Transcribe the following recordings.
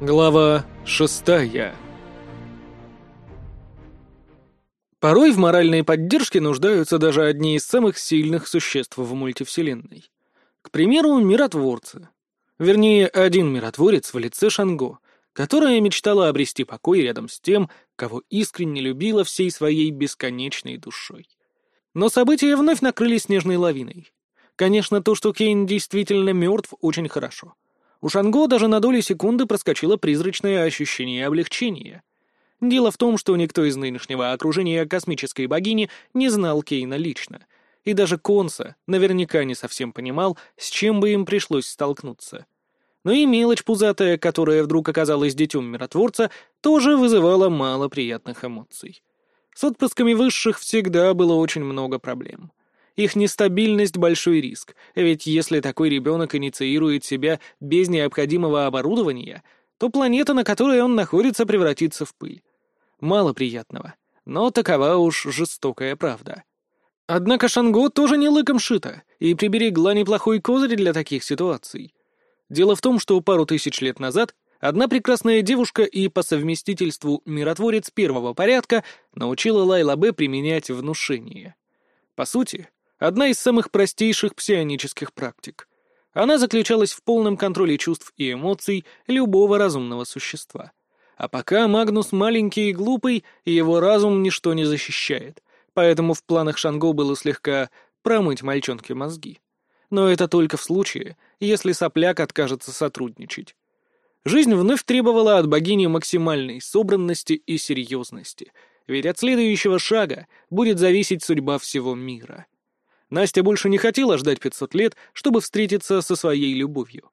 Глава шестая Порой в моральной поддержке нуждаются даже одни из самых сильных существ в мультивселенной. К примеру, миротворцы. Вернее, один миротворец в лице Шанго, которая мечтала обрести покой рядом с тем, кого искренне любила всей своей бесконечной душой. Но события вновь накрыли снежной лавиной. Конечно, то, что Кейн действительно мертв, очень хорошо. У Шанго даже на доли секунды проскочило призрачное ощущение облегчения. Дело в том, что никто из нынешнего окружения космической богини не знал Кейна лично, и даже Конса наверняка не совсем понимал, с чем бы им пришлось столкнуться. Но и мелочь пузатая, которая вдруг оказалась детем миротворца, тоже вызывала мало приятных эмоций. С отпрысками высших всегда было очень много проблем. Их нестабильность — большой риск, ведь если такой ребенок инициирует себя без необходимого оборудования, то планета, на которой он находится, превратится в пыль. Мало приятного, но такова уж жестокая правда. Однако Шанго тоже не лыком шита и приберегла неплохой козырь для таких ситуаций. Дело в том, что пару тысяч лет назад одна прекрасная девушка и по совместительству миротворец первого порядка научила Лайла Б применять внушение. По сути, Одна из самых простейших псионических практик. Она заключалась в полном контроле чувств и эмоций любого разумного существа. А пока Магнус маленький и глупый, его разум ничто не защищает, поэтому в планах Шанго было слегка промыть мальчонке мозги. Но это только в случае, если сопляк откажется сотрудничать. Жизнь вновь требовала от богини максимальной собранности и серьезности, ведь от следующего шага будет зависеть судьба всего мира. Настя больше не хотела ждать 500 лет, чтобы встретиться со своей любовью.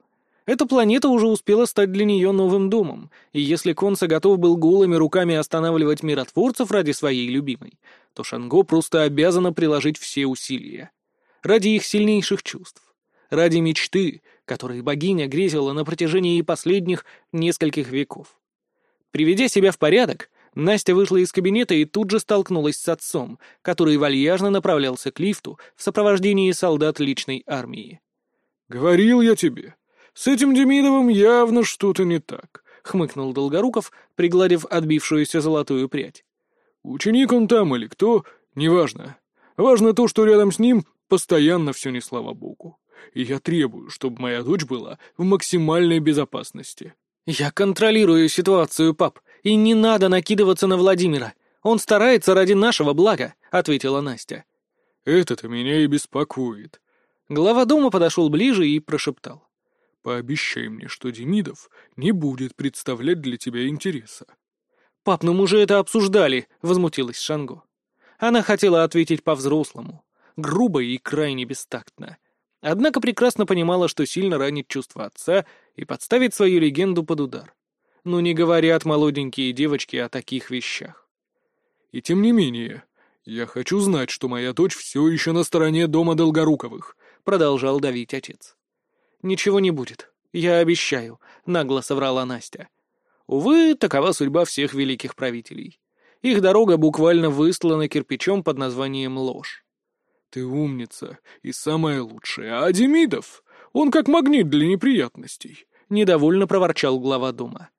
Эта планета уже успела стать для нее новым домом, и если Конса готов был голыми руками останавливать миротворцев ради своей любимой, то Шанго просто обязана приложить все усилия. Ради их сильнейших чувств. Ради мечты, которой богиня грезила на протяжении последних нескольких веков. Приведя себя в порядок, Настя вышла из кабинета и тут же столкнулась с отцом, который вальяжно направлялся к лифту в сопровождении солдат личной армии. «Говорил я тебе, с этим Демидовым явно что-то не так», — хмыкнул Долгоруков, пригладив отбившуюся золотую прядь. «Ученик он там или кто, неважно. Важно то, что рядом с ним постоянно все не слава богу. И я требую, чтобы моя дочь была в максимальной безопасности». «Я контролирую ситуацию, пап», и не надо накидываться на Владимира. Он старается ради нашего блага», — ответила Настя. «Это-то меня и беспокоит». Глава дома подошел ближе и прошептал. «Пообещай мне, что Демидов не будет представлять для тебя интереса». «Пап, ну мы же это обсуждали», — возмутилась Шанго. Она хотела ответить по-взрослому, грубо и крайне бестактно. Однако прекрасно понимала, что сильно ранит чувства отца и подставит свою легенду под удар но не говорят молоденькие девочки о таких вещах. И тем не менее, я хочу знать, что моя дочь все еще на стороне дома Долгоруковых, продолжал давить отец. Ничего не будет, я обещаю, нагло соврала Настя. Увы, такова судьба всех великих правителей. Их дорога буквально выслана кирпичом под названием ложь. Ты умница и самое лучшее, а Демидов, он как магнит для неприятностей, недовольно проворчал глава дома.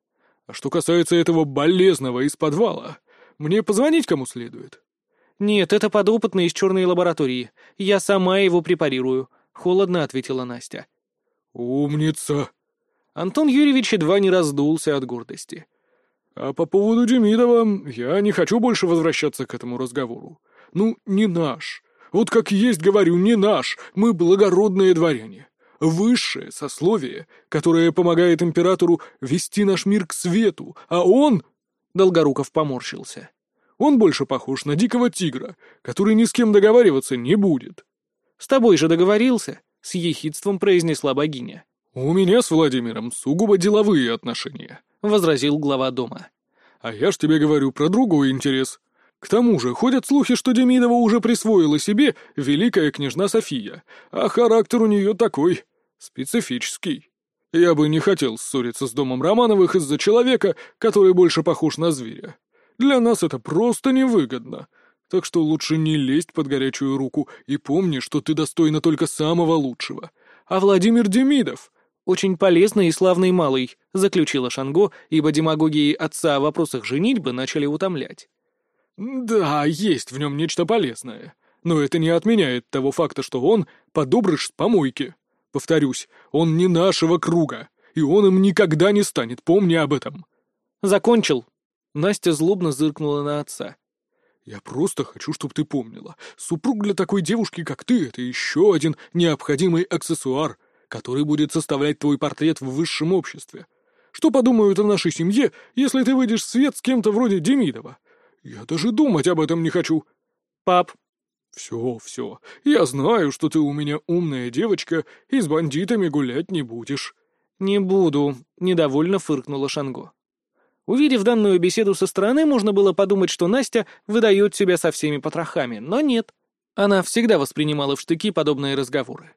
А что касается этого болезного из подвала, мне позвонить кому следует?» «Нет, это подопытный из черной лаборатории. Я сама его препарирую», — холодно ответила Настя. «Умница!» Антон Юрьевич едва не раздулся от гордости. «А по поводу Демидова я не хочу больше возвращаться к этому разговору. Ну, не наш. Вот как есть говорю, не наш. Мы благородные дворяне высшее сословие, которое помогает императору вести наш мир к свету, а он...» Долгоруков поморщился. «Он больше похож на дикого тигра, который ни с кем договариваться не будет». «С тобой же договорился», — с ехидством произнесла богиня. «У меня с Владимиром сугубо деловые отношения», — возразил глава дома. «А я ж тебе говорю про другой интерес. К тому же ходят слухи, что Демидова уже присвоила себе великая княжна София, а характер у нее такой, Специфический. Я бы не хотел ссориться с домом Романовых из-за человека, который больше похож на зверя. Для нас это просто невыгодно. Так что лучше не лезть под горячую руку и помни, что ты достойна только самого лучшего. А Владимир Демидов, очень полезный и славный малый», — заключила Шанго, ибо демагогии отца о вопросах женитьбы начали утомлять. «Да, есть в нем нечто полезное. Но это не отменяет того факта, что он подобрыш с помойки. Повторюсь, он не нашего круга, и он им никогда не станет, помни об этом». «Закончил». Настя злобно зыркнула на отца. «Я просто хочу, чтобы ты помнила. Супруг для такой девушки, как ты, это еще один необходимый аксессуар, который будет составлять твой портрет в высшем обществе. Что подумают о нашей семье, если ты выйдешь в свет с кем-то вроде Демидова? Я даже думать об этом не хочу». «Пап». «Все, все. Я знаю, что ты у меня умная девочка и с бандитами гулять не будешь». «Не буду», — недовольно фыркнула Шанго. Увидев данную беседу со стороны, можно было подумать, что Настя выдает себя со всеми потрохами, но нет. Она всегда воспринимала в штыки подобные разговоры.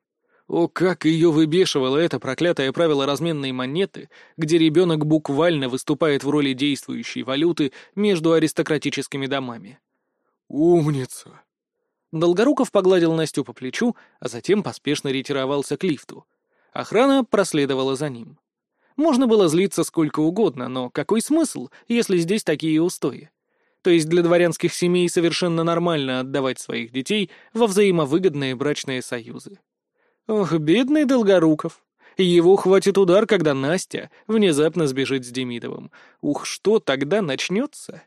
О, как ее выбешивало это проклятое правило разменной монеты, где ребенок буквально выступает в роли действующей валюты между аристократическими домами. «Умница!» Долгоруков погладил Настю по плечу, а затем поспешно ретировался к лифту. Охрана проследовала за ним. Можно было злиться сколько угодно, но какой смысл, если здесь такие устои? То есть для дворянских семей совершенно нормально отдавать своих детей во взаимовыгодные брачные союзы. Ох, бедный Долгоруков. Его хватит удар, когда Настя внезапно сбежит с Демидовым. Ух, что тогда начнется?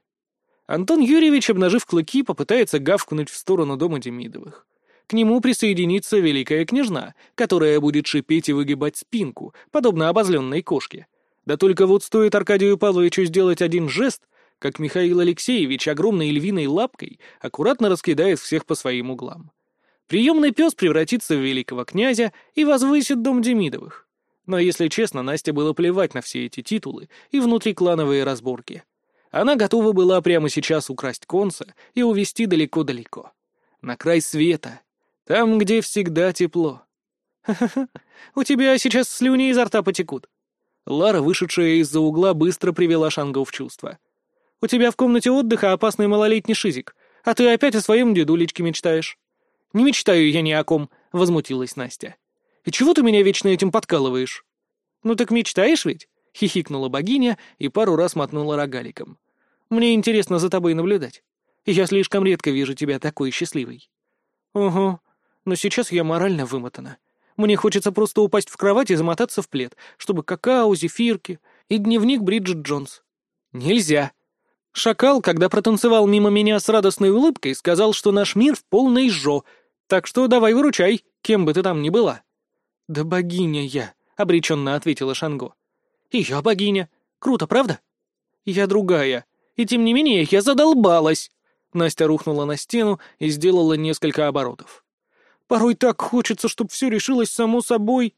Антон Юрьевич, обнажив клыки, попытается гавкнуть в сторону дома Демидовых. К нему присоединится великая княжна, которая будет шипеть и выгибать спинку, подобно обозленной кошке. Да только вот стоит Аркадию Павловичу сделать один жест, как Михаил Алексеевич огромной львиной лапкой аккуратно раскидает всех по своим углам. Приемный пес превратится в великого князя и возвысит дом Демидовых. Но, если честно, Насте было плевать на все эти титулы и внутриклановые разборки. Она готова была прямо сейчас украсть конца и увезти далеко-далеко. На край света, там, где всегда тепло. Ха-ха-ха, у тебя сейчас слюни изо рта потекут. Лара, вышедшая из-за угла, быстро привела Шангу в чувство. У тебя в комнате отдыха опасный малолетний шизик, а ты опять о своем дедулечке мечтаешь. Не мечтаю я ни о ком, — возмутилась Настя. И чего ты меня вечно этим подкалываешь? Ну так мечтаешь ведь? — хихикнула богиня и пару раз мотнула рогаликом. Мне интересно за тобой наблюдать. Я слишком редко вижу тебя такой счастливой. Угу, но сейчас я морально вымотана. Мне хочется просто упасть в кровать и замотаться в плед, чтобы какао, зефирки и дневник Бриджит Джонс. Нельзя. Шакал, когда протанцевал мимо меня с радостной улыбкой, сказал, что наш мир в полной жо, так что давай выручай, кем бы ты там ни была. «Да богиня я», — обреченно ответила Шанго. «И я богиня. Круто, правда?» «Я другая. И тем не менее я задолбалась». Настя рухнула на стену и сделала несколько оборотов. Порой так хочется, чтобы все решилось само собой.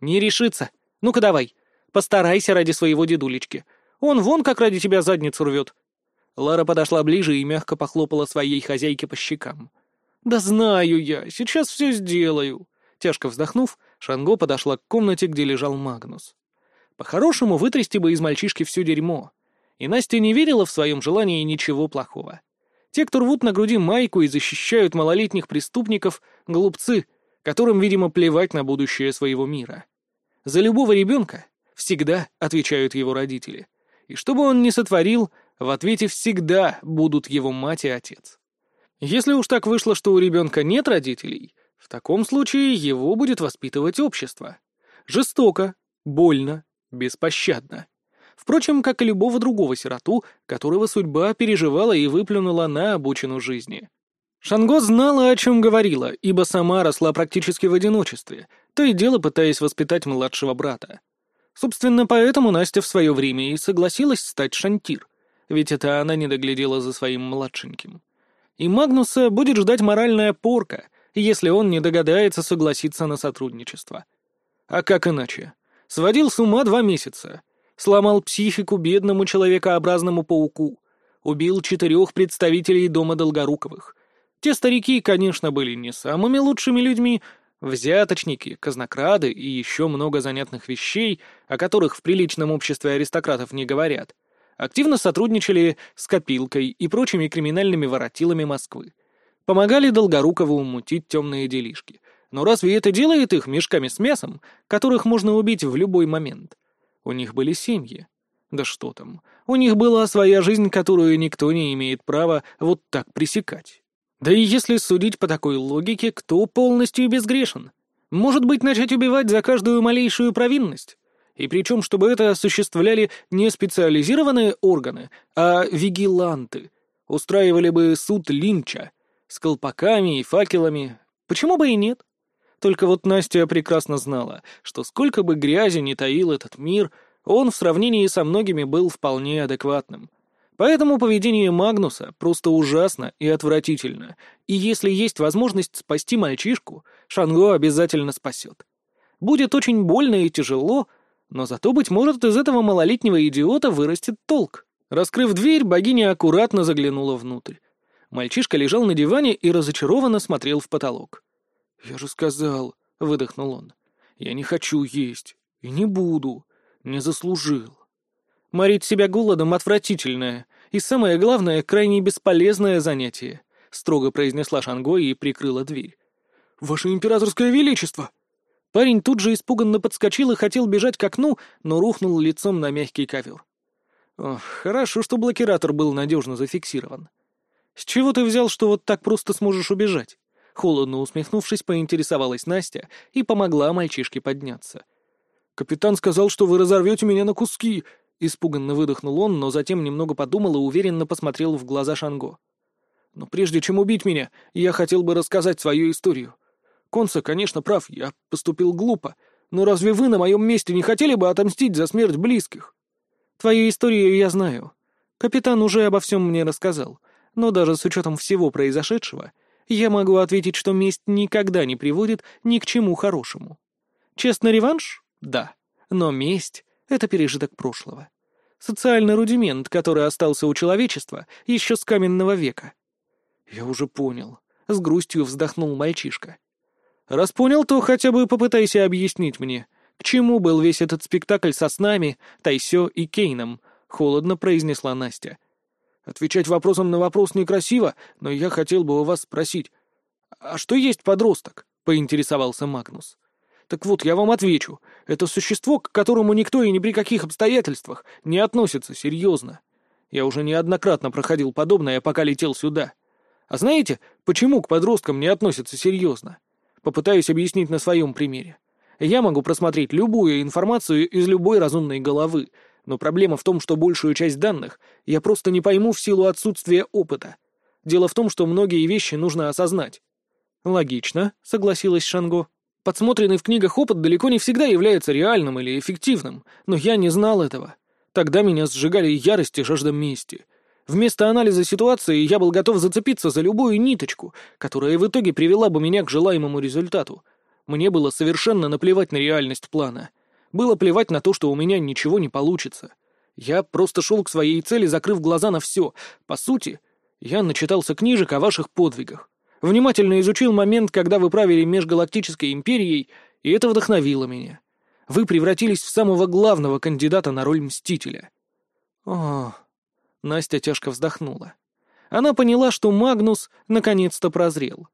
Не решится. Ну-ка давай. Постарайся ради своего дедулечки. Он вон как ради тебя задницу рвет. Лара подошла ближе и мягко похлопала своей хозяйке по щекам. «Да знаю я, сейчас все сделаю». Тяжко вздохнув, Шанго подошла к комнате, где лежал Магнус. По-хорошему, вытрясти бы из мальчишки все дерьмо. И Настя не верила в своем желании ничего плохого. Те, кто рвут на груди майку и защищают малолетних преступников, — глупцы, которым, видимо, плевать на будущее своего мира. За любого ребенка всегда отвечают его родители. И что бы он ни сотворил, в ответе всегда будут его мать и отец. Если уж так вышло, что у ребенка нет родителей, в таком случае его будет воспитывать общество. Жестоко, больно, беспощадно. Впрочем, как и любого другого сироту, которого судьба переживала и выплюнула на обочину жизни. Шанго знала, о чем говорила, ибо сама росла практически в одиночестве, то и дело пытаясь воспитать младшего брата. Собственно, поэтому Настя в свое время и согласилась стать шантир, ведь это она не доглядела за своим младшеньким. И Магнуса будет ждать моральная порка, если он не догадается согласиться на сотрудничество. А как иначе? Сводил с ума два месяца, сломал психику бедному человекообразному пауку, убил четырех представителей дома Долгоруковых. Те старики, конечно, были не самыми лучшими людьми, взяточники, казнокрады и еще много занятных вещей, о которых в приличном обществе аристократов не говорят, активно сотрудничали с Копилкой и прочими криминальными воротилами Москвы. Помогали Долгорукову мутить темные делишки, Но разве это делает их мешками с мясом, которых можно убить в любой момент? У них были семьи. Да что там, у них была своя жизнь, которую никто не имеет права вот так пресекать. Да и если судить по такой логике, кто полностью безгрешен? Может быть, начать убивать за каждую малейшую провинность? И причем, чтобы это осуществляли не специализированные органы, а вигиланты. Устраивали бы суд линча с колпаками и факелами. Почему бы и нет? Только вот Настя прекрасно знала, что сколько бы грязи не таил этот мир, он в сравнении со многими был вполне адекватным. Поэтому поведение Магнуса просто ужасно и отвратительно, и если есть возможность спасти мальчишку, Шанго обязательно спасет. Будет очень больно и тяжело, но зато, быть может, из этого малолетнего идиота вырастет толк. Раскрыв дверь, богиня аккуратно заглянула внутрь. Мальчишка лежал на диване и разочарованно смотрел в потолок. «Я же сказал», — выдохнул он, — «я не хочу есть. И не буду. Не заслужил». Морить себя голодом — отвратительное. И самое главное, крайне бесполезное занятие, — строго произнесла Шанго и прикрыла дверь. «Ваше императорское величество!» Парень тут же испуганно подскочил и хотел бежать к окну, но рухнул лицом на мягкий ковер. Хорошо, что блокиратор был надежно зафиксирован. «С чего ты взял, что вот так просто сможешь убежать?» Холодно усмехнувшись, поинтересовалась Настя и помогла мальчишке подняться. «Капитан сказал, что вы разорвете меня на куски!» Испуганно выдохнул он, но затем немного подумал и уверенно посмотрел в глаза Шанго. «Но прежде чем убить меня, я хотел бы рассказать свою историю. Конса, конечно, прав, я поступил глупо, но разве вы на моем месте не хотели бы отомстить за смерть близких?» «Твою историю я знаю. Капитан уже обо всем мне рассказал, но даже с учетом всего произошедшего, я могу ответить, что месть никогда не приводит ни к чему хорошему. Честный реванш? Да. Но месть — это пережиток прошлого. Социальный рудимент, который остался у человечества еще с каменного века. Я уже понял. С грустью вздохнул мальчишка. Раз понял, то хотя бы попытайся объяснить мне, к чему был весь этот спектакль со снами, Тайсё и Кейном, холодно произнесла Настя. Отвечать вопросом на вопрос некрасиво, но я хотел бы у вас спросить. А что есть подросток? Поинтересовался Магнус. Так вот, я вам отвечу. Это существо, к которому никто и ни при каких обстоятельствах не относится серьезно. Я уже неоднократно проходил подобное, пока летел сюда. А знаете, почему к подросткам не относятся серьезно? Попытаюсь объяснить на своем примере. Я могу просмотреть любую информацию из любой разумной головы, но проблема в том, что большую часть данных я просто не пойму в силу отсутствия опыта. Дело в том, что многие вещи нужно осознать. Логично, согласилась Шанго. Подсмотренный в книгах опыт далеко не всегда является реальным или эффективным, но я не знал этого. Тогда меня сжигали ярость и жажда мести. Вместо анализа ситуации я был готов зацепиться за любую ниточку, которая в итоге привела бы меня к желаемому результату. Мне было совершенно наплевать на реальность плана. Было плевать на то, что у меня ничего не получится. Я просто шел к своей цели, закрыв глаза на все. По сути, я начитался книжек о ваших подвигах. Внимательно изучил момент, когда вы правили межгалактической империей, и это вдохновило меня. Вы превратились в самого главного кандидата на роль Мстителя. О, Настя тяжко вздохнула. Она поняла, что Магнус наконец-то прозрел.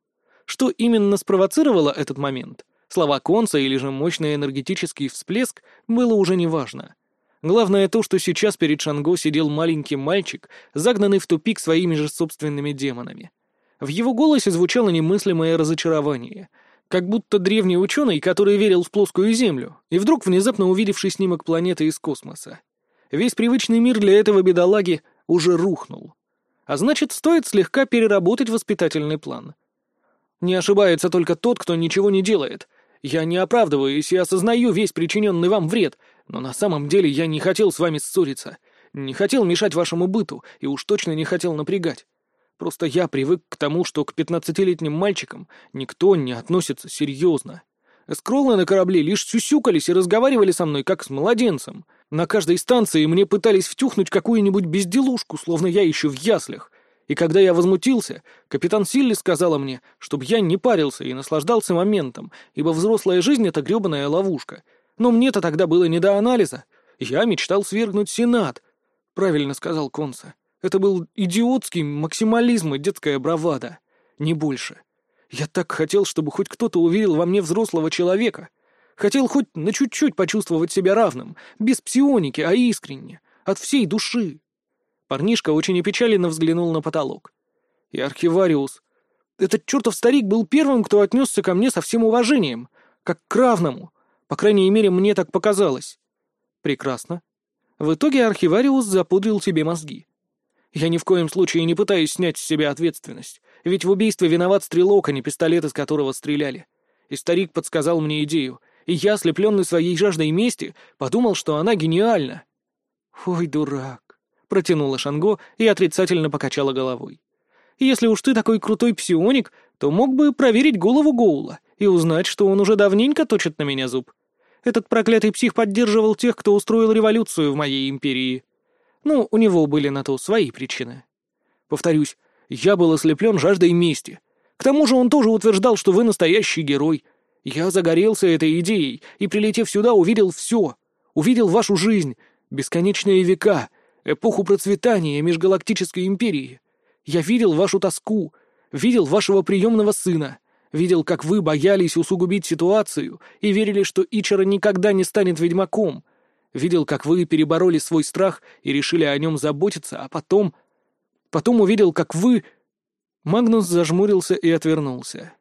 Что именно спровоцировало этот момент, Слова конца или же мощный энергетический всплеск было уже неважно. Главное то, что сейчас перед Шанго сидел маленький мальчик, загнанный в тупик своими же собственными демонами. В его голосе звучало немыслимое разочарование, как будто древний ученый, который верил в плоскую Землю, и вдруг внезапно увидевший снимок планеты из космоса. Весь привычный мир для этого бедолаги уже рухнул. А значит, стоит слегка переработать воспитательный план. Не ошибается только тот, кто ничего не делает, я не оправдываюсь и осознаю весь причиненный вам вред, но на самом деле я не хотел с вами ссориться, не хотел мешать вашему быту и уж точно не хотел напрягать. Просто я привык к тому, что к пятнадцатилетним мальчикам никто не относится серьезно. Скроллы на корабле лишь сюсюкались и разговаривали со мной, как с младенцем. На каждой станции мне пытались втюхнуть какую-нибудь безделушку, словно я еще в яслях, и когда я возмутился, капитан Силли сказала мне, чтобы я не парился и наслаждался моментом, ибо взрослая жизнь — это гребаная ловушка. Но мне-то тогда было не до анализа. Я мечтал свергнуть Сенат. Правильно сказал Конса. Это был идиотский максимализм и детская бравада. Не больше. Я так хотел, чтобы хоть кто-то увидел во мне взрослого человека. Хотел хоть на чуть-чуть почувствовать себя равным, без псионики, а искренне, от всей души. Парнишка очень опечаленно взглянул на потолок. И архивариус. Этот чертов старик был первым, кто отнесся ко мне со всем уважением, как к равному. По крайней мере, мне так показалось. Прекрасно. В итоге архивариус запудрил тебе мозги. Я ни в коем случае не пытаюсь снять с себя ответственность, ведь в убийстве виноват стрелок, а не пистолет, из которого стреляли. И старик подсказал мне идею, и я, ослепленный своей жаждой мести, подумал, что она гениальна. «Ой, дурак», — протянула Шанго и отрицательно покачала головой. «Если уж ты такой крутой псионик, то мог бы проверить голову Гоула и узнать, что он уже давненько точит на меня зуб. Этот проклятый псих поддерживал тех, кто устроил революцию в моей империи. Ну, у него были на то свои причины. Повторюсь, я был ослеплен жаждой мести. К тому же он тоже утверждал, что вы настоящий герой. Я загорелся этой идеей и, прилетев сюда, увидел все. Увидел вашу жизнь, бесконечные века, эпоху процветания межгалактической империи. Я видел вашу тоску, видел вашего приемного сына, видел, как вы боялись усугубить ситуацию и верили, что Ичера никогда не станет ведьмаком, Видел, как вы перебороли свой страх и решили о нем заботиться, а потом... Потом увидел, как вы...» Магнус зажмурился и отвернулся.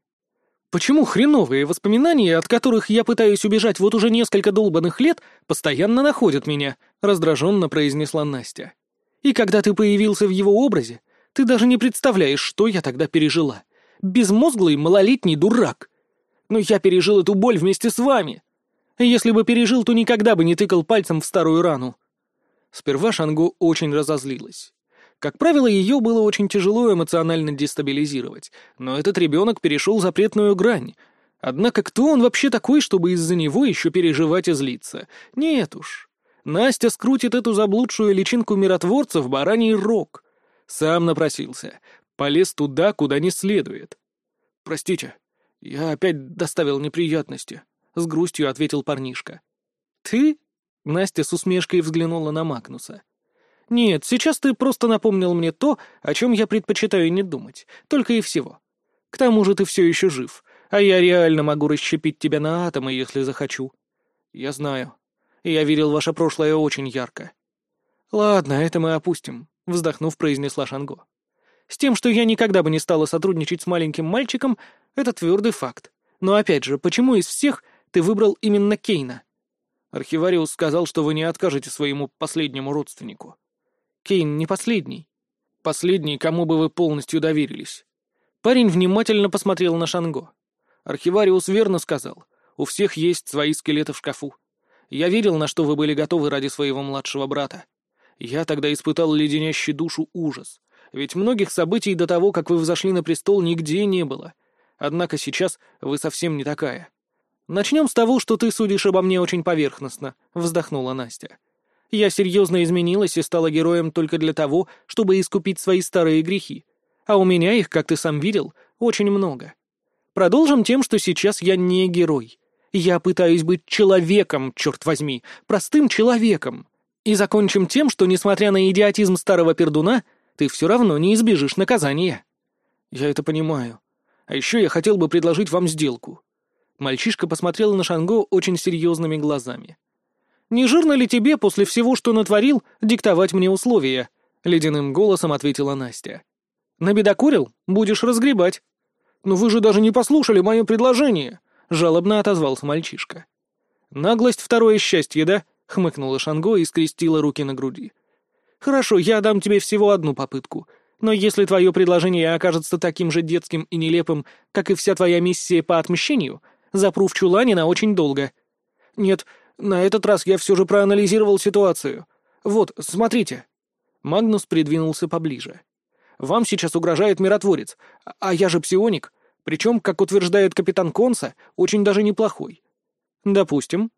«Почему хреновые воспоминания, от которых я пытаюсь убежать вот уже несколько долбанных лет, постоянно находят меня?» — раздраженно произнесла Настя. «И когда ты появился в его образе, ты даже не представляешь, что я тогда пережила. Безмозглый малолетний дурак. Но я пережил эту боль вместе с вами. Если бы пережил, то никогда бы не тыкал пальцем в старую рану. Сперва Шангу очень разозлилась. Как правило, ее было очень тяжело эмоционально дестабилизировать, но этот ребенок перешел запретную грань. Однако кто он вообще такой, чтобы из-за него еще переживать и злиться? Нет уж. Настя скрутит эту заблудшую личинку миротворца в бараний рог. Сам напросился. Полез туда, куда не следует. «Простите, я опять доставил неприятности», — с грустью ответил парнишка. «Ты?» — Настя с усмешкой взглянула на Магнуса. «Нет, сейчас ты просто напомнил мне то, о чем я предпочитаю не думать, только и всего. К тому же ты все еще жив, а я реально могу расщепить тебя на атомы, если захочу. Я знаю. Я видел ваше прошлое очень ярко». «Ладно, это мы опустим», — вздохнув, произнесла Шанго. «С тем, что я никогда бы не стала сотрудничать с маленьким мальчиком, это твердый факт. Но опять же, почему из всех ты выбрал именно Кейна. Архивариус сказал, что вы не откажете своему последнему родственнику. Кейн не последний. Последний, кому бы вы полностью доверились. Парень внимательно посмотрел на Шанго. Архивариус верно сказал. У всех есть свои скелеты в шкафу. Я верил, на что вы были готовы ради своего младшего брата. Я тогда испытал леденящий душу ужас. Ведь многих событий до того, как вы взошли на престол, нигде не было. Однако сейчас вы совсем не такая. «Начнем с того, что ты судишь обо мне очень поверхностно», — вздохнула Настя. «Я серьезно изменилась и стала героем только для того, чтобы искупить свои старые грехи. А у меня их, как ты сам видел, очень много. Продолжим тем, что сейчас я не герой. Я пытаюсь быть человеком, черт возьми, простым человеком. И закончим тем, что, несмотря на идиотизм старого пердуна, ты все равно не избежишь наказания». «Я это понимаю. А еще я хотел бы предложить вам сделку». Мальчишка посмотрел на Шанго очень серьезными глазами. «Не жирно ли тебе после всего, что натворил, диктовать мне условия?» — ледяным голосом ответила Настя. «Набедокурил? Будешь разгребать». «Но вы же даже не послушали мое предложение!» — жалобно отозвался мальчишка. «Наглость — второе счастье, да?» — хмыкнула Шанго и скрестила руки на груди. «Хорошо, я дам тебе всего одну попытку. Но если твое предложение окажется таким же детским и нелепым, как и вся твоя миссия по отмщению, запру в чулане на очень долго. Нет, на этот раз я все же проанализировал ситуацию. Вот, смотрите. Магнус придвинулся поближе. Вам сейчас угрожает миротворец, а я же псионик, причем, как утверждает капитан Конса, очень даже неплохой. Допустим.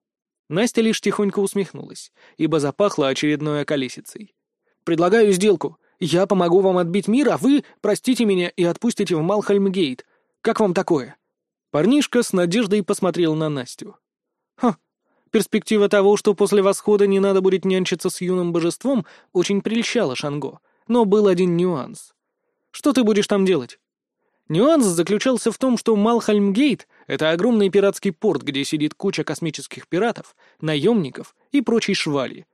Настя лишь тихонько усмехнулась, ибо запахла очередной околесицей. «Предлагаю сделку. Я помогу вам отбить мир, а вы простите меня и отпустите в Малхольмгейт. Как вам такое?» Парнишка с надеждой посмотрел на Настю. «Ха, перспектива того, что после восхода не надо будет нянчиться с юным божеством, очень прельщала Шанго, но был один нюанс. Что ты будешь там делать?» Нюанс заключался в том, что Малхальмгейт — это огромный пиратский порт, где сидит куча космических пиратов, наемников и прочей швали.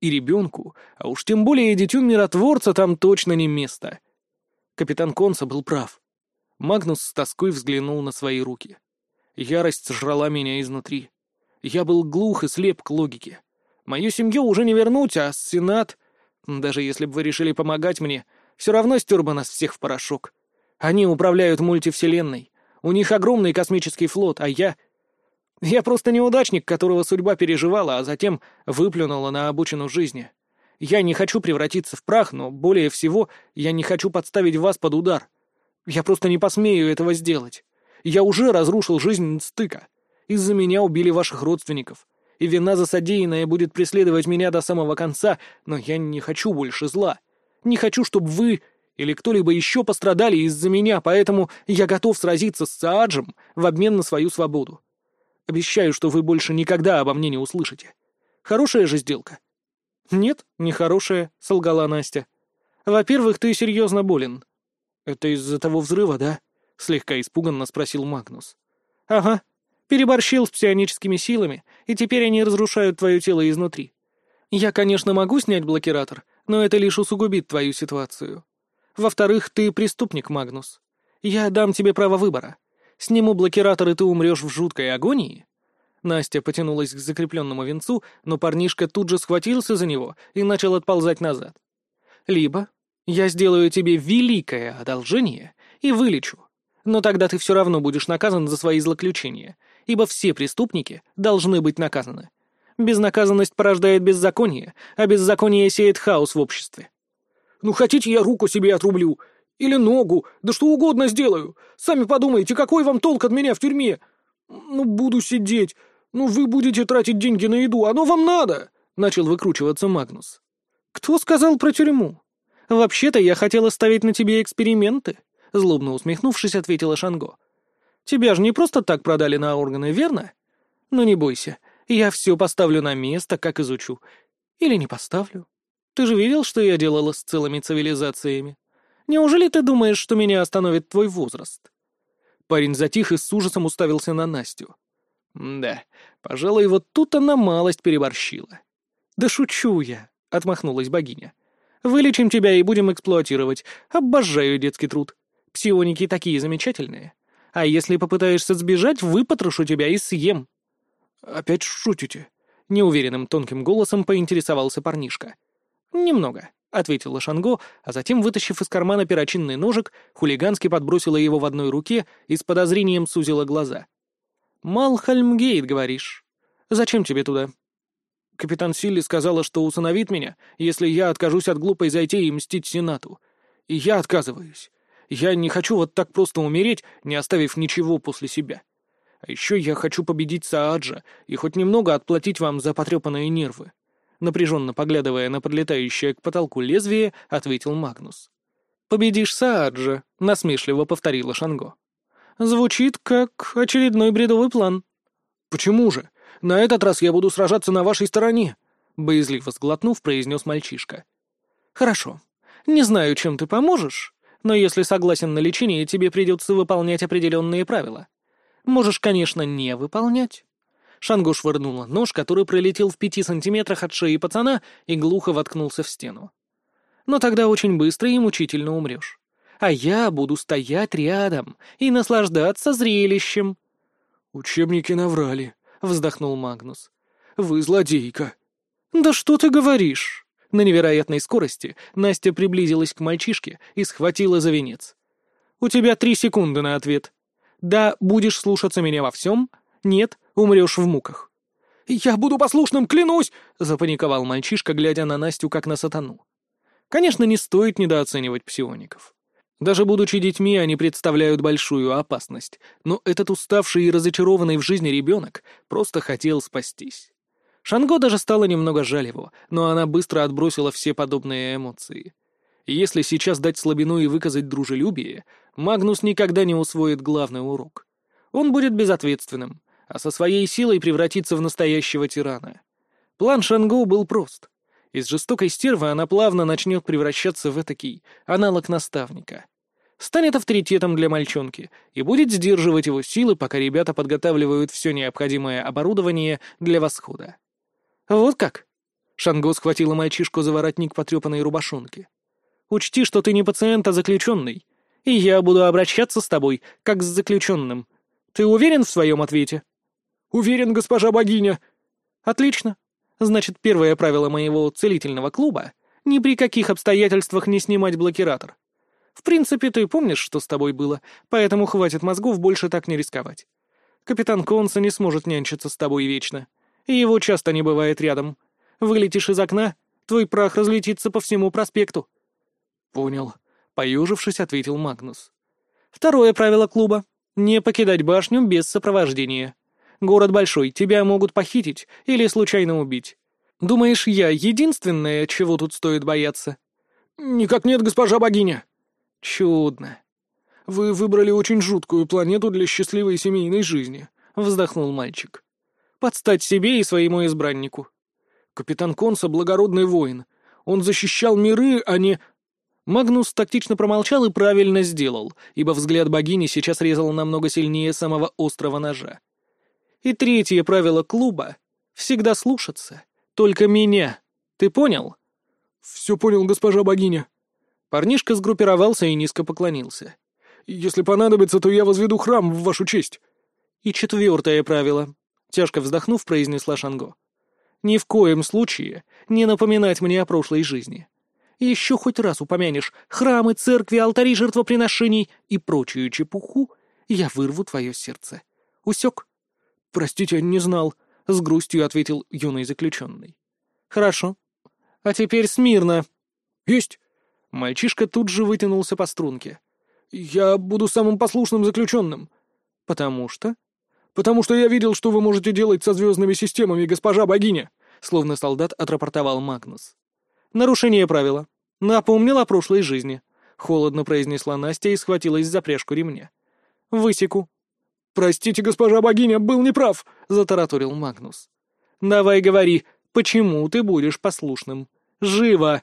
И ребенку, а уж тем более дитю миротворца, там точно не место. Капитан Конса был прав. Магнус с тоской взглянул на свои руки. Ярость сжрала меня изнутри. Я был глух и слеп к логике. Мою семью уже не вернуть, а Сенат... Даже если бы вы решили помогать мне, все равно стер бы нас всех в порошок. Они управляют мультивселенной. У них огромный космический флот, а я... Я просто неудачник, которого судьба переживала, а затем выплюнула на обочину жизни. Я не хочу превратиться в прах, но более всего я не хочу подставить вас под удар. Я просто не посмею этого сделать. Я уже разрушил жизнь стыка. Из-за меня убили ваших родственников. И вина за содеянное будет преследовать меня до самого конца, но я не хочу больше зла. Не хочу, чтобы вы или кто-либо еще пострадали из-за меня, поэтому я готов сразиться с Сааджем в обмен на свою свободу. Обещаю, что вы больше никогда обо мне не услышите. Хорошая же сделка?» «Нет, не хорошая», — солгала Настя. «Во-первых, ты серьезно болен». «Это из-за того взрыва, да?» — слегка испуганно спросил Магнус. «Ага. Переборщил с псионическими силами, и теперь они разрушают твое тело изнутри. Я, конечно, могу снять блокиратор, но это лишь усугубит твою ситуацию. Во-вторых, ты преступник, Магнус. Я дам тебе право выбора. Сниму блокиратор, и ты умрешь в жуткой агонии?» Настя потянулась к закрепленному венцу, но парнишка тут же схватился за него и начал отползать назад. «Либо я сделаю тебе великое одолжение и вылечу, но тогда ты все равно будешь наказан за свои злоключения, ибо все преступники должны быть наказаны. Безнаказанность порождает беззаконие, а беззаконие сеет хаос в обществе. Ну, хотите, я руку себе отрублю? Или ногу? Да что угодно сделаю. Сами подумайте, какой вам толк от меня в тюрьме? Ну, буду сидеть. Ну, вы будете тратить деньги на еду. Оно вам надо!» Начал выкручиваться Магнус. «Кто сказал про тюрьму? Вообще-то я хотела ставить на тебе эксперименты», злобно усмехнувшись, ответила Шанго. «Тебя же не просто так продали на органы, верно? Ну, не бойся, я все поставлю на место, как изучу. Или не поставлю. Ты же видел, что я делала с целыми цивилизациями? Неужели ты думаешь, что меня остановит твой возраст?» Парень затих и с ужасом уставился на Настю. «Да, пожалуй, вот тут она малость переборщила». «Да шучу я», — отмахнулась богиня. «Вылечим тебя и будем эксплуатировать. Обожаю детский труд. Псионики такие замечательные. А если попытаешься сбежать, выпотрошу тебя и съем». «Опять шутите?» — неуверенным тонким голосом поинтересовался парнишка. «Немного», — ответила Шанго, а затем, вытащив из кармана перочинный ножик, хулигански подбросила его в одной руке и с подозрением сузила глаза. «Малхальмгейт, говоришь? Зачем тебе туда?» Капитан Силли сказала, что усыновит меня, если я откажусь от глупой затеи и мстить Сенату. И я отказываюсь. Я не хочу вот так просто умереть, не оставив ничего после себя. А еще я хочу победить Сааджа и хоть немного отплатить вам за потрепанные нервы напряженно поглядывая на подлетающее к потолку лезвие, ответил Магнус. «Победишь Сааджа», — насмешливо повторила Шанго. «Звучит как очередной бредовый план». «Почему же? На этот раз я буду сражаться на вашей стороне», — боязливо сглотнув, произнес мальчишка. «Хорошо. Не знаю, чем ты поможешь, но если согласен на лечение, тебе придется выполнять определенные правила. Можешь, конечно, не выполнять, Шангу швырнула нож, который пролетел в пяти сантиметрах от шеи пацана и глухо воткнулся в стену. Но тогда очень быстро и мучительно умрешь. А я буду стоять рядом и наслаждаться зрелищем. «Учебники наврали», — вздохнул Магнус. «Вы злодейка». «Да что ты говоришь?» На невероятной скорости Настя приблизилась к мальчишке и схватила за венец. «У тебя три секунды на ответ. Да, будешь слушаться меня во всем, нет, умрешь в муках». «Я буду послушным, клянусь!» — запаниковал мальчишка, глядя на Настю как на сатану. Конечно, не стоит недооценивать псиоников. Даже будучи детьми, они представляют большую опасность, но этот уставший и разочарованный в жизни ребенок просто хотел спастись. Шанго даже стало немного жаль его, но она быстро отбросила все подобные эмоции. если сейчас дать слабину и выказать дружелюбие, Магнус никогда не усвоит главный урок. Он будет безответственным, а со своей силой превратиться в настоящего тирана. План Шангоу был прост. Из жестокой стервы она плавно начнет превращаться в этакий аналог наставника. станет авторитетом для мальчонки и будет сдерживать его силы, пока ребята подготавливают все необходимое оборудование для восхода. Вот как? Шанго схватила мальчишку за воротник потрепанной рубашонки. «Учти, что ты не пациент, а заключенный, и я буду обращаться с тобой, как с заключенным. Ты уверен в своем ответе?» «Уверен, госпожа богиня». «Отлично. Значит, первое правило моего целительного клуба — ни при каких обстоятельствах не снимать блокиратор. В принципе, ты помнишь, что с тобой было, поэтому хватит мозгов больше так не рисковать. Капитан Конса не сможет нянчиться с тобой вечно, и его часто не бывает рядом. Вылетишь из окна, твой прах разлетится по всему проспекту». «Понял», — поюжившись, ответил Магнус. «Второе правило клуба — не покидать башню без сопровождения. Город большой, тебя могут похитить или случайно убить. Думаешь, я единственное, чего тут стоит бояться?» «Никак нет, госпожа богиня». «Чудно». «Вы выбрали очень жуткую планету для счастливой семейной жизни», — вздохнул мальчик. «Подстать себе и своему избраннику». «Капитан Конса — благородный воин. Он защищал миры, а не...» Магнус тактично промолчал и правильно сделал, ибо взгляд богини сейчас резал намного сильнее самого острого ножа. И третье правило клуба — всегда слушаться. Только меня. Ты понял? Все понял, госпожа богиня. Парнишка сгруппировался и низко поклонился. Если понадобится, то я возведу храм в вашу честь. И четвертое правило. Тяжко вздохнув, произнесла Шанго. Ни в коем случае не напоминать мне о прошлой жизни. Еще хоть раз упомянешь храмы, церкви, алтари жертвоприношений и прочую чепуху, я вырву твое сердце. Усек? «Простите, не знал», — с грустью ответил юный заключенный. «Хорошо. А теперь смирно». «Есть». Мальчишка тут же вытянулся по струнке. «Я буду самым послушным заключенным». «Потому что?» «Потому что я видел, что вы можете делать со звездными системами, госпожа богиня», — словно солдат отрапортовал Магнус. «Нарушение правила. Напомнил о прошлой жизни», — холодно произнесла Настя и схватилась за пряжку ремня. «Высеку. «Простите, госпожа богиня, был неправ», — затараторил Магнус. «Давай говори, почему ты будешь послушным? Живо!»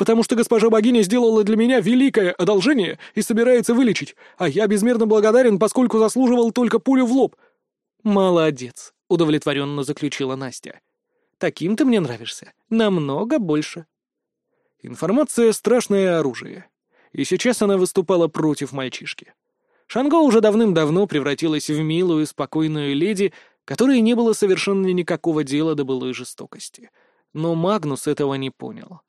«Потому что госпожа богиня сделала для меня великое одолжение и собирается вылечить, а я безмерно благодарен, поскольку заслуживал только пулю в лоб». «Молодец», — удовлетворенно заключила Настя. «Таким ты мне нравишься. Намного больше». Информация — страшное оружие. И сейчас она выступала против мальчишки. Шанго уже давным-давно превратилась в милую, спокойную леди, которой не было совершенно никакого дела до былой жестокости. Но Магнус этого не понял.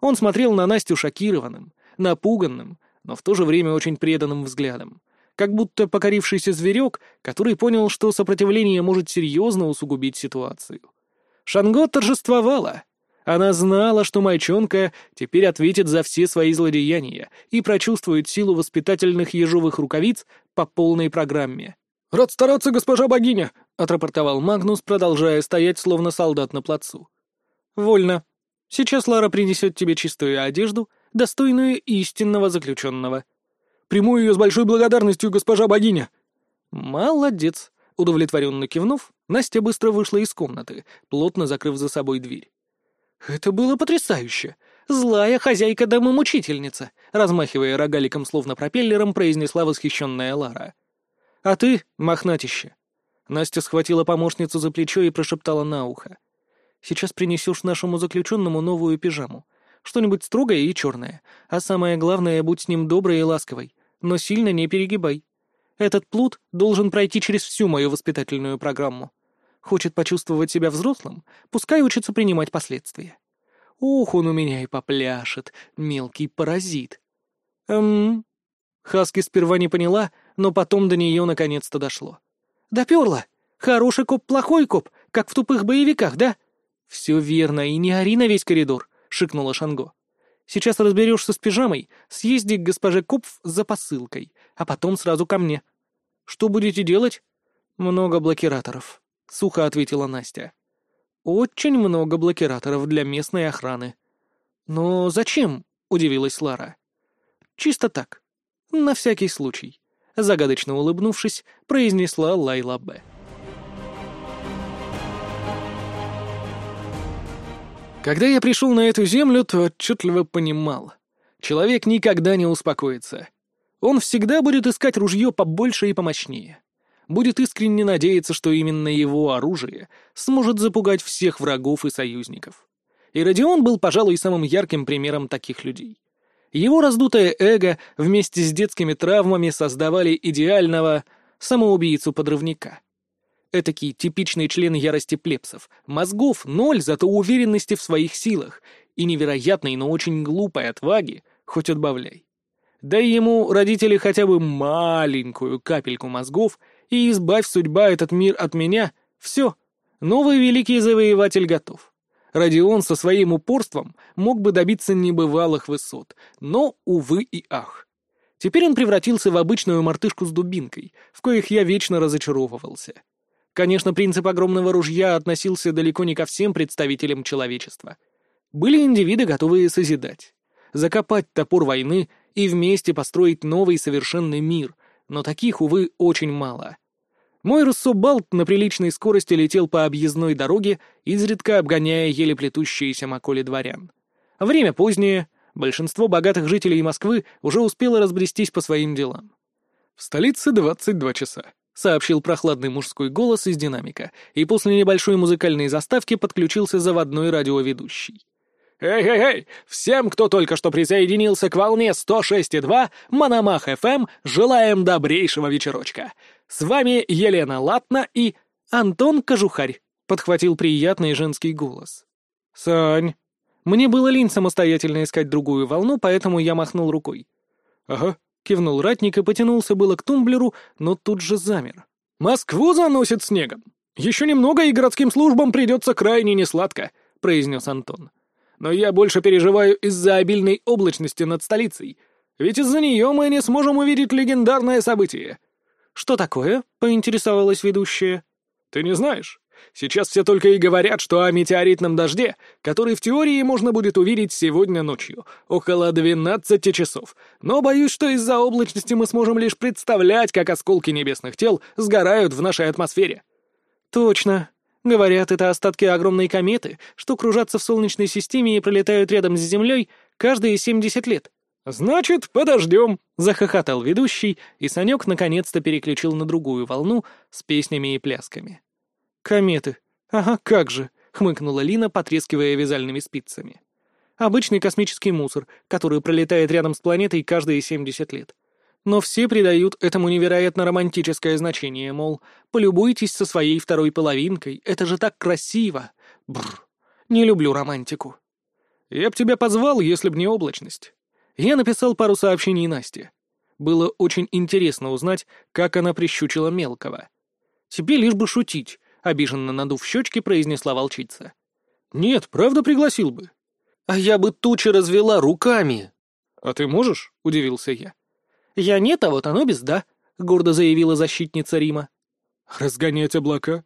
Он смотрел на Настю шокированным, напуганным, но в то же время очень преданным взглядом, как будто покорившийся зверек, который понял, что сопротивление может серьезно усугубить ситуацию. Шанго торжествовала, она знала, что мальчонка теперь ответит за все свои злодеяния и прочувствует силу воспитательных ежовых рукавиц по полной программе. «Рад стараться, госпожа богиня!» — отрапортовал Магнус, продолжая стоять, словно солдат на плацу. «Вольно. Сейчас Лара принесет тебе чистую одежду, достойную истинного заключенного». «Приму ее с большой благодарностью, госпожа богиня!» «Молодец!» Удовлетворенно кивнув, Настя быстро вышла из комнаты, плотно закрыв за собой дверь. «Это было потрясающе! Злая хозяйка дома-мучительница!» размахивая рогаликом словно пропеллером, произнесла восхищенная Лара. «А ты, мохнатище!» Настя схватила помощницу за плечо и прошептала на ухо. «Сейчас принесешь нашему заключенному новую пижаму. Что-нибудь строгое и черное. А самое главное, будь с ним доброй и ласковой. Но сильно не перегибай. Этот плут должен пройти через всю мою воспитательную программу. Хочет почувствовать себя взрослым, пускай учится принимать последствия. Ух, он у меня и попляшет, мелкий паразит. Эм... Хаски сперва не поняла, но потом до нее наконец-то дошло. «Доперла! Хороший коп, плохой коп, как в тупых боевиках, да?» «Все верно, и не ори на весь коридор», — шикнула Шанго. «Сейчас разберешься с пижамой, съезди к госпоже Копф за посылкой, а потом сразу ко мне». «Что будете делать?» «Много блокираторов. — сухо ответила Настя. «Очень много блокираторов для местной охраны». «Но зачем?» — удивилась Лара. «Чисто так. На всякий случай», — загадочно улыбнувшись, произнесла Лайла Б. Когда я пришел на эту землю, то отчетливо понимал. Человек никогда не успокоится. Он всегда будет искать ружье побольше и помощнее. Будет искренне надеяться, что именно его оружие сможет запугать всех врагов и союзников. И Родион был, пожалуй, самым ярким примером таких людей. Его раздутое эго вместе с детскими травмами создавали идеального самоубийцу-подрывника. Этакий типичный член ярости плебсов. Мозгов ноль, зато уверенности в своих силах и невероятной, но очень глупой отваги, хоть отбавляй. Дай ему, родители, хотя бы маленькую капельку мозгов, и избавь судьба этот мир от меня, все, новый великий завоеватель готов. Родион со своим упорством мог бы добиться небывалых высот, но, увы и ах. Теперь он превратился в обычную мартышку с дубинкой, в коих я вечно разочаровывался. Конечно, принцип огромного ружья относился далеко не ко всем представителям человечества. Были индивиды, готовые созидать. Закопать топор войны и вместе построить новый совершенный мир, но таких, увы, очень мало. Мой Руссобалт на приличной скорости летел по объездной дороге, изредка обгоняя еле плетущиеся маколи дворян. Время позднее, большинство богатых жителей Москвы уже успело разбрестись по своим делам. «В столице 22 часа», — сообщил прохладный мужской голос из динамика, и после небольшой музыкальной заставки подключился заводной радиоведущий. «Эй-эй-эй! Всем, кто только что присоединился к волне 106.2 Мономах ФМ, желаем добрейшего вечерочка. С вами Елена Латна и Антон Кожухарь», — подхватил приятный женский голос. «Сань, мне было лень самостоятельно искать другую волну, поэтому я махнул рукой». «Ага», — кивнул ратник и потянулся было к тумблеру, но тут же замер. «Москву заносит снегом. Еще немного, и городским службам придется крайне несладко», — произнес Антон но я больше переживаю из-за обильной облачности над столицей, ведь из-за нее мы не сможем увидеть легендарное событие». «Что такое?» — поинтересовалась ведущая. «Ты не знаешь? Сейчас все только и говорят, что о метеоритном дожде, который в теории можно будет увидеть сегодня ночью, около 12 часов. Но боюсь, что из-за облачности мы сможем лишь представлять, как осколки небесных тел сгорают в нашей атмосфере». «Точно. Говорят, это остатки огромной кометы, что кружатся в Солнечной системе и пролетают рядом с Землей каждые 70 лет. «Значит, подождем», — захохотал ведущий, и Санек наконец-то переключил на другую волну с песнями и плясками. «Кометы. Ага, как же», — хмыкнула Лина, потрескивая вязальными спицами. «Обычный космический мусор, который пролетает рядом с планетой каждые 70 лет но все придают этому невероятно романтическое значение, мол, полюбуйтесь со своей второй половинкой, это же так красиво. Бррр, не люблю романтику. Я б тебя позвал, если б не облачность. Я написал пару сообщений Насте. Было очень интересно узнать, как она прищучила мелкого. Тебе лишь бы шутить, обиженно надув щечки, произнесла волчица. Нет, правда пригласил бы. А я бы тучи развела руками. А ты можешь? Удивился я. «Я нет, а вот Анубис да», — гордо заявила защитница Рима. «Разгонять облака?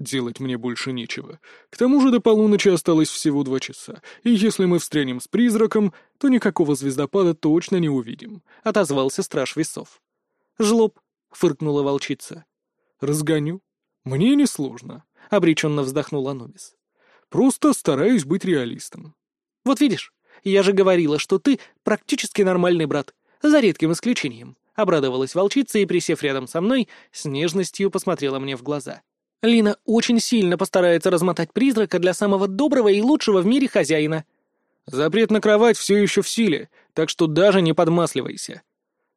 Делать мне больше нечего. К тому же до полуночи осталось всего два часа, и если мы встрянем с призраком, то никакого звездопада точно не увидим», — отозвался страж весов. «Жлоб», — фыркнула волчица. «Разгоню. Мне несложно», — обреченно вздохнул Анубис. «Просто стараюсь быть реалистом». «Вот видишь, я же говорила, что ты практически нормальный брат. За редким исключением. Обрадовалась волчица и, присев рядом со мной, с нежностью посмотрела мне в глаза. Лина очень сильно постарается размотать призрака для самого доброго и лучшего в мире хозяина. Запрет на кровать все еще в силе, так что даже не подмасливайся.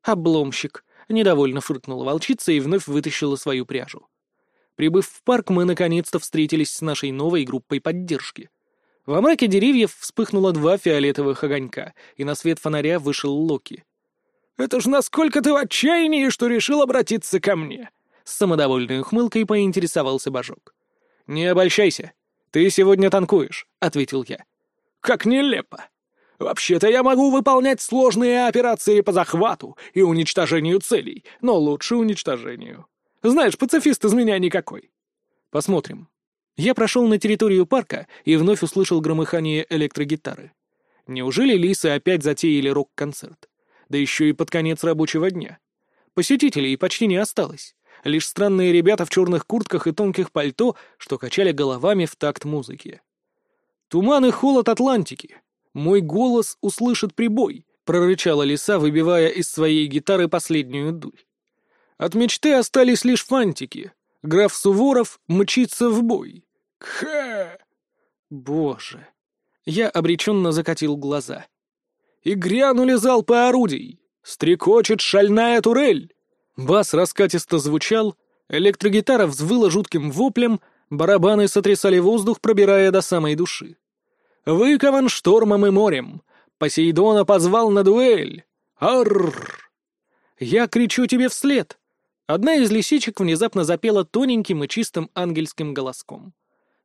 Обломщик. Недовольно фыркнула волчица и вновь вытащила свою пряжу. Прибыв в парк, мы наконец-то встретились с нашей новой группой поддержки. Во мраке деревьев вспыхнуло два фиолетовых огонька, и на свет фонаря вышел Локи. Это ж насколько ты в отчаянии, что решил обратиться ко мне!» С самодовольной ухмылкой поинтересовался Божок. «Не обольщайся. Ты сегодня танкуешь», — ответил я. «Как нелепо. Вообще-то я могу выполнять сложные операции по захвату и уничтожению целей, но лучше уничтожению. Знаешь, пацифист из меня никакой». «Посмотрим». Я прошел на территорию парка и вновь услышал громыхание электрогитары. Неужели лисы опять затеяли рок-концерт? да еще и под конец рабочего дня. Посетителей почти не осталось, лишь странные ребята в черных куртках и тонких пальто, что качали головами в такт музыки. Туман и холод Атлантики. Мой голос услышит прибой, прорычала лиса, выбивая из своей гитары последнюю дурь. От мечты остались лишь фантики. Граф Суворов мчится в бой. Кхе! Боже! Я обреченно закатил глаза. И грянули залпы орудий. Стрекочет шальная турель. Бас раскатисто звучал, электрогитара взвыла жутким воплем, барабаны сотрясали воздух, пробирая до самой души. Выкован штормом и морем. Посейдона позвал на дуэль. Арррр! Я кричу тебе вслед. Одна из лисичек внезапно запела тоненьким и чистым ангельским голоском.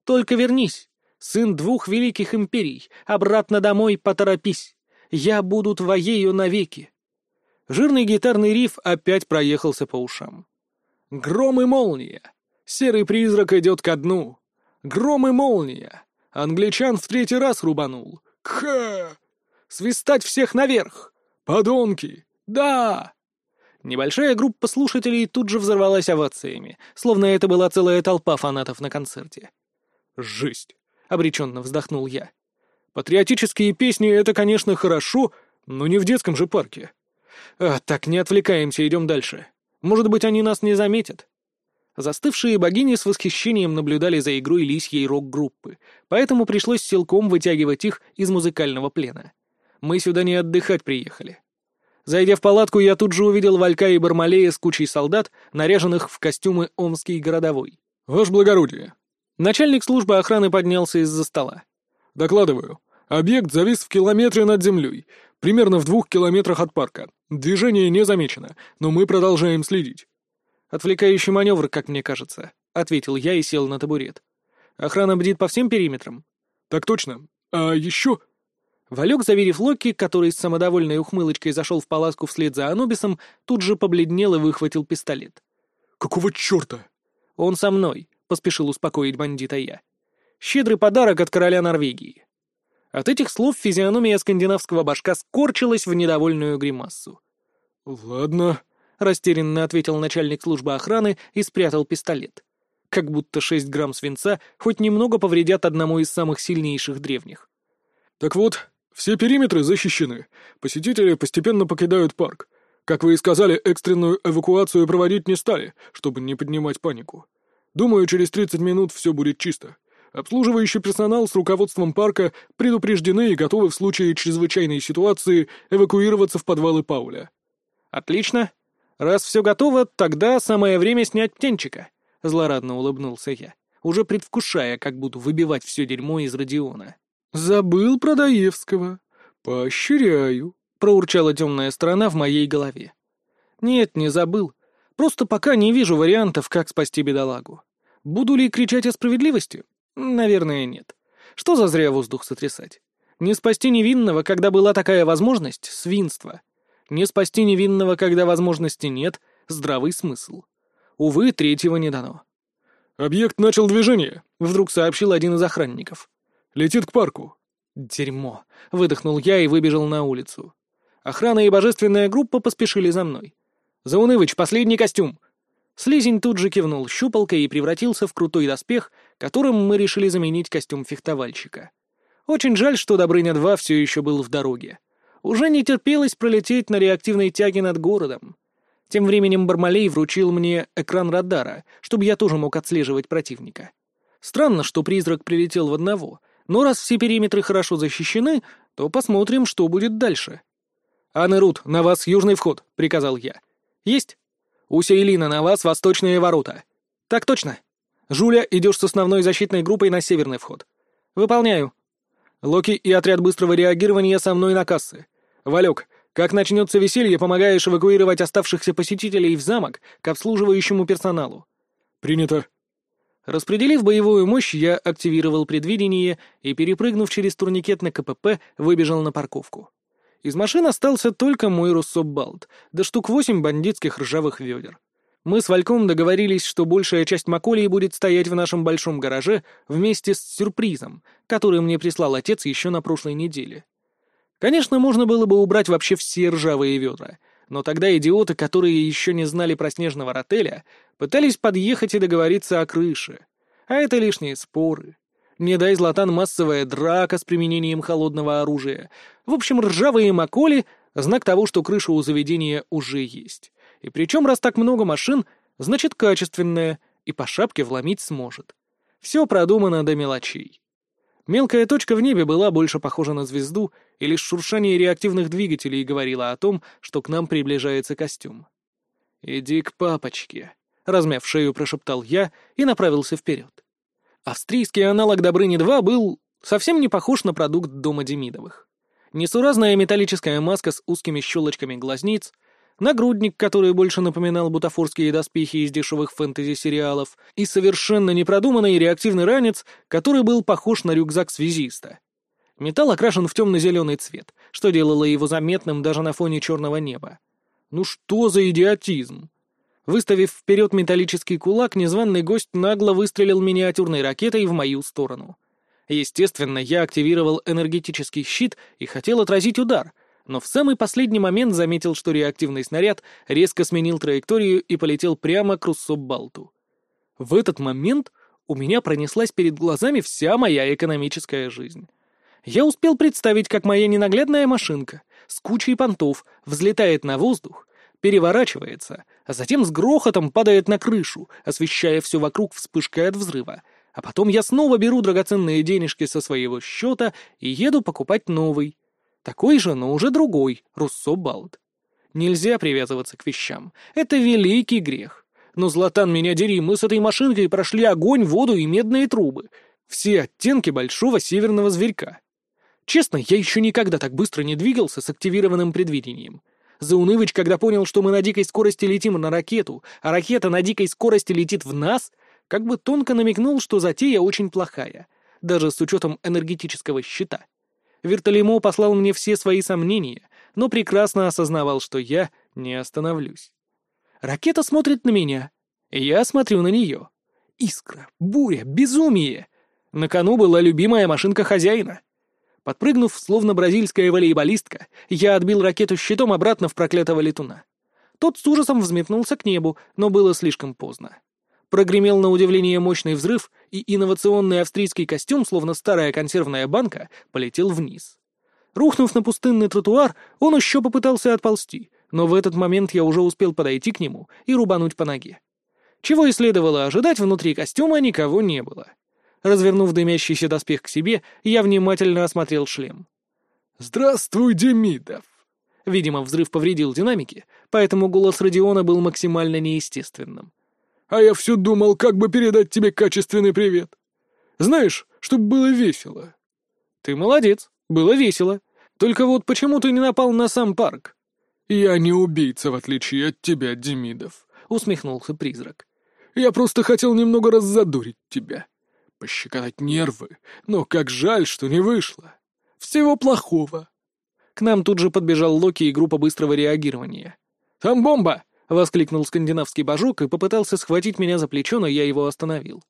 «Только вернись, сын двух великих империй, обратно домой поторопись. Я буду твоею навеки». Жирный гитарный риф опять проехался по ушам. Гром и молния. Серый призрак идет ко дну. Гром и молния. Англичан в третий раз рубанул. Кха! Свистать всех наверх! Подонки! Да! Небольшая группа слушателей тут же взорвалась овациями, словно это была целая толпа фанатов на концерте. «Жесть!» — обреченно вздохнул я. «Патриотические песни — это, конечно, хорошо, но не в детском же парке. А, так, не отвлекаемся, идем дальше. Может быть, они нас не заметят?» Застывшие богини с восхищением наблюдали за игрой лисьей рок-группы, поэтому пришлось силком вытягивать их из музыкального плена. Мы сюда не отдыхать приехали. Зайдя в палатку, я тут же увидел Валька и Бармалея с кучей солдат, наряженных в костюмы Омский городовой. «Ваше благородие!» Начальник службы охраны поднялся из-за стола. «Докладываю. Объект завис в километре над землей, примерно в двух километрах от парка. Движение не замечено, но мы продолжаем следить». «Отвлекающий маневр, как мне кажется», — ответил я и сел на табурет. «Охрана бдит по всем периметрам?» «Так точно. А еще...» Валек, заверив Локи, который с самодовольной ухмылочкой зашел в палатку вслед за Анубисом, тут же побледнел и выхватил пистолет. «Какого черта?» «Он со мной», — поспешил успокоить бандита я. «Щедрый подарок от короля Норвегии». От этих слов физиономия скандинавского башка скорчилась в недовольную гримассу. «Ладно», — растерянно ответил начальник службы охраны и спрятал пистолет. Как будто шесть грамм свинца хоть немного повредят одному из самых сильнейших древних. «Так вот, все периметры защищены. Посетители постепенно покидают парк. Как вы и сказали, экстренную эвакуацию проводить не стали, чтобы не поднимать панику. Думаю, через 30 минут все будет чисто. Обслуживающий персонал с руководством парка предупреждены и готовы в случае чрезвычайной ситуации эвакуироваться в подвалы Пауля. «Отлично. Раз все готово, тогда самое время снять птенчика», — злорадно улыбнулся я, уже предвкушая, как буду выбивать все дерьмо из Родиона. «Забыл про Даевского. Поощряю», — проурчала темная сторона в моей голове. «Нет, не забыл. Просто пока не вижу вариантов, как спасти бедолагу. Буду ли кричать о справедливости? Наверное, нет. Что за зря воздух сотрясать? Не спасти невинного, когда была такая возможность — свинство. Не спасти невинного, когда возможности нет — здравый смысл. Увы, третьего не дано». «Объект начал движение», — вдруг сообщил один из охранников. Летит к парку». «Дерьмо!» — выдохнул я и выбежал на улицу. Охрана и божественная группа поспешили за мной. «Заунывыч, последний костюм!» Слизень тут же кивнул щупалкой и превратился в крутой доспех, которым мы решили заменить костюм фехтовальщика. Очень жаль, что Добрыня-2 все еще был в дороге. Уже не терпелось пролететь на реактивной тяге над городом. Тем временем Бармалей вручил мне экран радара, чтобы я тоже мог отслеживать противника. Странно, что призрак прилетел в одного, но раз все периметры хорошо защищены, то посмотрим, что будет дальше. «Анны Рут, на вас южный вход», — приказал я. «Есть?» «Уся и Лина, на вас восточные ворота». «Так точно». «Жуля, идешь с основной защитной группой на северный вход». «Выполняю». «Локи и отряд быстрого реагирования со мной на кассы. Валек, как начнется веселье, помогаешь эвакуировать оставшихся посетителей в замок к обслуживающему персоналу». «Принято», Распределив боевую мощь, я активировал предвидение и, перепрыгнув через турникет на КПП, выбежал на парковку. Из машин остался только мой Руссобалт, да штук восемь бандитских ржавых ведер. Мы с Вальком договорились, что большая часть Маколии будет стоять в нашем большом гараже вместе с сюрпризом, который мне прислал отец еще на прошлой неделе. Конечно, можно было бы убрать вообще все ржавые ведра — но тогда идиоты, которые еще не знали про снежного ротеля, пытались подъехать и договориться о крыше. А это лишние споры. Не дай Златан массовая драка с применением холодного оружия. В общем, ржавые маколи Знак того, что крыша у заведения уже есть. И причем, раз так много машин, значит качественная, и по шапке вломить сможет. Все продумано до мелочей. Мелкая точка в небе была больше похожа на звезду, и лишь шуршание реактивных двигателей говорило о том, что к нам приближается костюм. «Иди к папочке», — размяв шею, прошептал я и направился вперед. Австрийский аналог Добрыни-2 был совсем не похож на продукт дома Демидовых. Несуразная металлическая маска с узкими щелочками глазниц, нагрудник, который больше напоминал бутафорские доспехи из дешевых фэнтези-сериалов, и совершенно непродуманный реактивный ранец, который был похож на рюкзак связиста. Металл окрашен в темно-зеленый цвет, что делало его заметным даже на фоне черного неба. Ну что за идиотизм? Выставив вперед металлический кулак, незваный гость нагло выстрелил миниатюрной ракетой в мою сторону. Естественно, я активировал энергетический щит и хотел отразить удар, но в самый последний момент заметил, что реактивный снаряд резко сменил траекторию и полетел прямо к Руссо-Балту. В этот момент у меня пронеслась перед глазами вся моя экономическая жизнь. Я успел представить, как моя ненаглядная машинка с кучей понтов взлетает на воздух, переворачивается, а затем с грохотом падает на крышу, освещая все вокруг вспышкой от взрыва. А потом я снова беру драгоценные денежки со своего счета и еду покупать новый. Такой же, но уже другой, Руссо Балт. Нельзя привязываться к вещам. Это великий грех. Но, Златан, меня дери, мы с этой машинкой прошли огонь, воду и медные трубы. Все оттенки большого северного зверька. Честно, я еще никогда так быстро не двигался с активированным предвидением. Заунывыч, когда понял, что мы на дикой скорости летим на ракету, а ракета на дикой скорости летит в нас, как бы тонко намекнул, что затея очень плохая, даже с учетом энергетического щита. Вертолемо послал мне все свои сомнения, но прекрасно осознавал, что я не остановлюсь. Ракета смотрит на меня, я смотрю на нее. Искра, буря, безумие. На кону была любимая машинка хозяина. Подпрыгнув, словно бразильская волейболистка, я отбил ракету щитом обратно в проклятого летуна. Тот с ужасом взметнулся к небу, но было слишком поздно. Прогремел на удивление мощный взрыв, и инновационный австрийский костюм, словно старая консервная банка, полетел вниз. Рухнув на пустынный тротуар, он еще попытался отползти, но в этот момент я уже успел подойти к нему и рубануть по ноге. Чего и следовало ожидать, внутри костюма никого не было. Развернув дымящийся доспех к себе, я внимательно осмотрел шлем. «Здравствуй, Демидов!» Видимо, взрыв повредил динамики, поэтому голос Родиона был максимально неестественным. «А я все думал, как бы передать тебе качественный привет. Знаешь, чтобы было весело». «Ты молодец, было весело. Только вот почему ты не напал на сам парк?» «Я не убийца, в отличие от тебя, Демидов», — усмехнулся призрак. «Я просто хотел немного раззадорить тебя пощекотать нервы, но как жаль, что не вышло. Всего плохого. К нам тут же подбежал Локи и группа быстрого реагирования. «Там бомба!» — воскликнул скандинавский божок и попытался схватить меня за плечо, но я его остановил.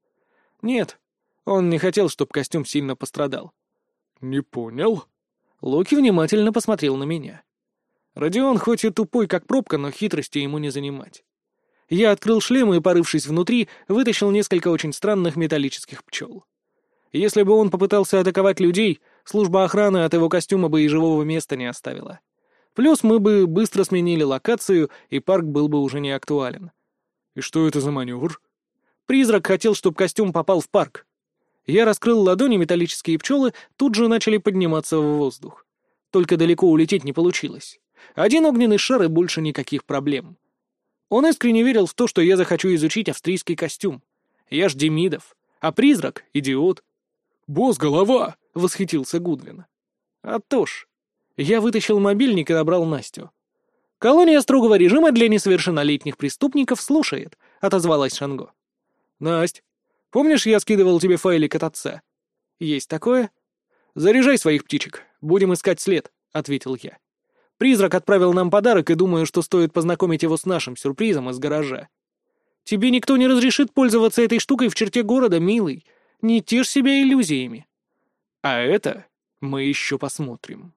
«Нет, он не хотел, чтобы костюм сильно пострадал». «Не понял?» Локи внимательно посмотрел на меня. Родион хоть и тупой, как пробка, но хитрости ему не занимать. Я открыл шлем и, порывшись внутри, вытащил несколько очень странных металлических пчел. Если бы он попытался атаковать людей, служба охраны от его костюма бы и живого места не оставила. Плюс мы бы быстро сменили локацию, и парк был бы уже не актуален. И что это за маневр? Призрак хотел, чтобы костюм попал в парк. Я раскрыл ладони, металлические пчелы тут же начали подниматься в воздух. Только далеко улететь не получилось. Один огненный шар и больше никаких проблем. Он искренне верил в то, что я захочу изучить австрийский костюм. Я ж Демидов, а призрак — идиот. «Босс, голова!» — восхитился Гудвин. «А то ж». Я вытащил мобильник и набрал Настю. «Колония строгого режима для несовершеннолетних преступников слушает», — отозвалась Шанго. «Насть, помнишь, я скидывал тебе файлик от отца?» «Есть такое?» «Заряжай своих птичек, будем искать след», — ответил я. Призрак отправил нам подарок, и думаю, что стоит познакомить его с нашим сюрпризом из гаража. Тебе никто не разрешит пользоваться этой штукой в черте города, милый. Не тешь себя иллюзиями. А это мы еще посмотрим.